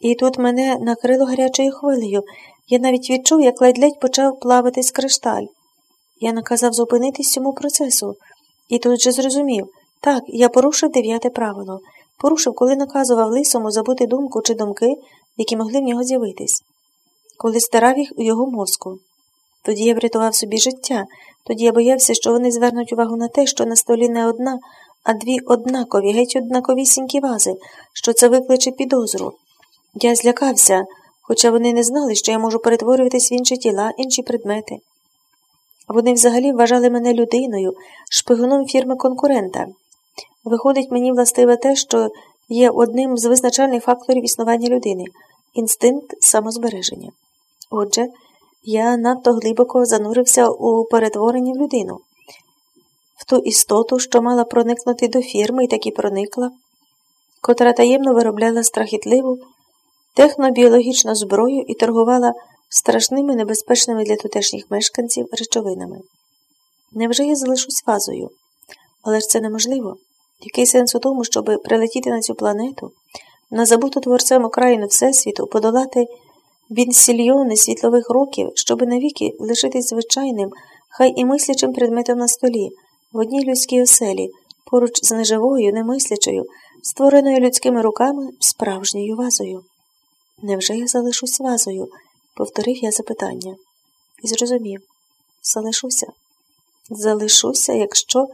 І тут мене накрило гарячою хвилею. Я навіть відчув, як ледь-ледь почав плаватись кришталь. Я наказав зупинитись цьому процесу, і тут же зрозумів так, я порушив дев'яте правило, порушив, коли наказував лисому забути думку чи думки, які могли в нього з'явитись, коли старав їх у його мозку. Тоді я врятував собі життя, тоді я боявся, що вони звернуть увагу на те, що на столі не одна, а дві однакові, геть однаковісінькі вази, що це викличе підозру. Я злякався, хоча вони не знали, що я можу перетворюватись в інші тіла, інші предмети. Вони взагалі вважали мене людиною, шпигуном фірми конкурента. Виходить, мені властиве те, що є одним з визначальних факторів існування людини інстинкт самозбереження. Отже, я надто глибоко занурився у перетворенні в людину, в ту істоту, що мала проникнути до фірми і таки проникла, котра таємно виробляла страхітливу технобіологічну зброю і торгувала страшними небезпечними для тутешніх мешканців речовинами. Невже я залишусь фазою? Але ж це неможливо. Який сенс у тому, щоб прилетіти на цю планету, на забуту творцем окраїну Всесвіту, подолати бінсільйони світлових років, щоб навіки лишитись звичайним, хай і мислячим предметом на столі, в одній людській оселі, поруч з неживою, немислячою, створеною людськими руками справжньою вазою? Невже я залишусь вазою? повторив я запитання. І зрозумів залишуся. Залишуся, якщо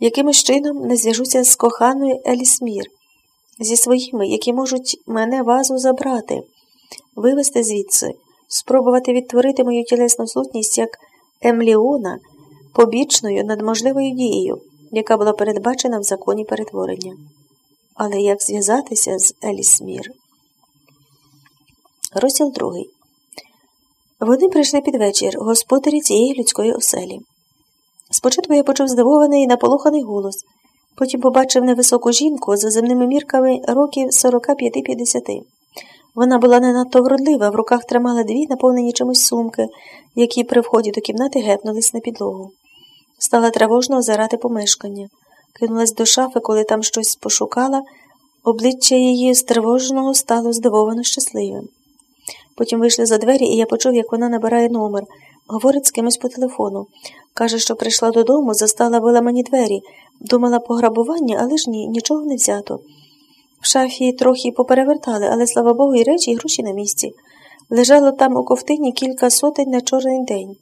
якимось чином не зв'яжуся з коханою Елісмір, зі своїми, які можуть мене вазу забрати, вивести звідси, спробувати відтворити мою тілесну сутність як емліона побічною над можливою дією, яка була передбачена в законі перетворення. Але як зв'язатися з Елісмір? Розділ другий. Вони прийшли під вечір, господарі цієї людської оселі. Спочатку я почув здивований і наполоханий голос, потім побачив невисоку жінку за земними мірками років 45-50. Вона була не надто вродлива, в руках тримала дві наповнені чимось сумки, які при вході до кімнати гепнулись на підлогу. Стала тривожно озирати помешкання, кинулась до шафи, коли там щось пошукала, обличчя її стривоженого стало здивовано щасливим. Потім вийшли за двері, і я почув, як вона набирає номер, говорить з кимось по телефону. Каже, що прийшла додому, застала виламані двері, думала пограбування, але ж ні, нічого не взято. В шафі трохи поперевертали, але, слава Богу, і речі, і гроші на місці. Лежало там у ковтині кілька сотень на чорний день.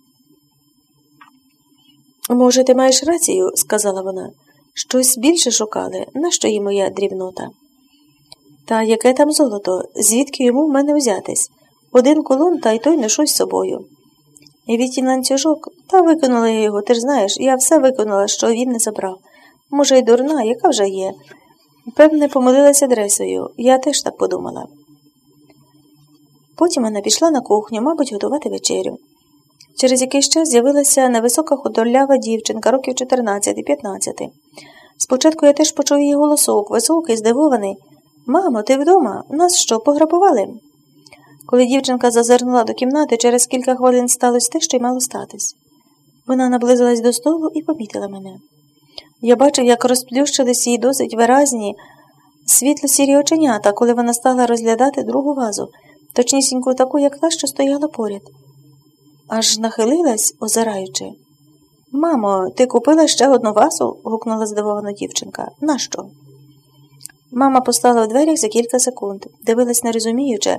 Може, ти маєш рацію, сказала вона. Щось більше шукали, нащо їй моя дрібнота? Та яке там золото, звідки йому в мене взятись? Один колон, та й той не з собою. І відтінь ланцюжок, та виконала я його, ти ж знаєш, я все виконала, що він не забрав. Може, й дурна, яка вже є. Певне, помилилася адресою, я теж так подумала. Потім вона пішла на кухню, мабуть, готувати вечерю. Через якийсь час з'явилася невисока худорлява дівчинка, років 14-15. Спочатку я теж почув її голосок, високий, здивований. Мамо, ти вдома? Нас що, пограбували? Коли дівчинка зазирнула до кімнати, через кілька хвилин сталося те, що й мало статись. Вона наблизилась до столу і помітила мене. Я бачив, як розплющились її досить виразні світло сірі оченята, коли вона стала розглядати другу вазу, точнісіньку таку, як та, що стояла поряд. Аж нахилилась, озираючи. Мамо, ти купила ще одну вазу? гукнула здивована дівчинка. Нащо? Мама постала в дверях за кілька секунд, дивилась нерозуміюче.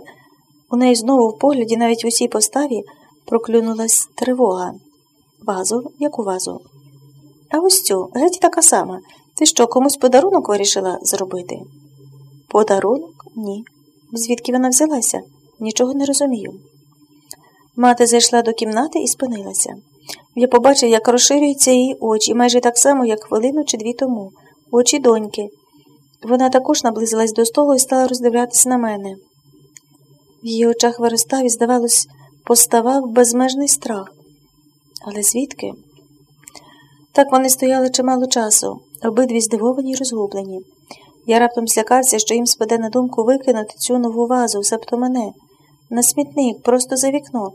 У неї знову в погляді, навіть в усій поставі, проклюнулась тривога. Вазу, яку вазу? А ось цю, геть така сама. Ти що, комусь подарунок вирішила зробити? Подарунок? Ні. Звідки вона взялася? Нічого не розумію. Мати зайшла до кімнати і спинилася. Я побачив, як розширюються її очі, майже так само, як хвилину чи дві тому, очі доньки. Вона також наблизилась до столу і стала роздивлятися на мене. В її очах виростав і, здавалось, поставав безмежний страх. Але звідки? Так вони стояли чимало часу, обидві здивовані й розгублені. Я раптом злякався, що їм спаде на думку викинути цю нову вазу, себто мене, на смітник, просто за вікно.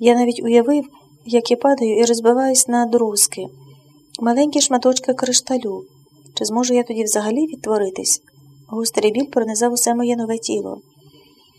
Я навіть уявив, як я падаю і розбиваюсь на друзки, маленькі шматочки кришталю. Чи зможу я тоді взагалі відтворитись? Гострий біль пронизав усе моє нове тіло.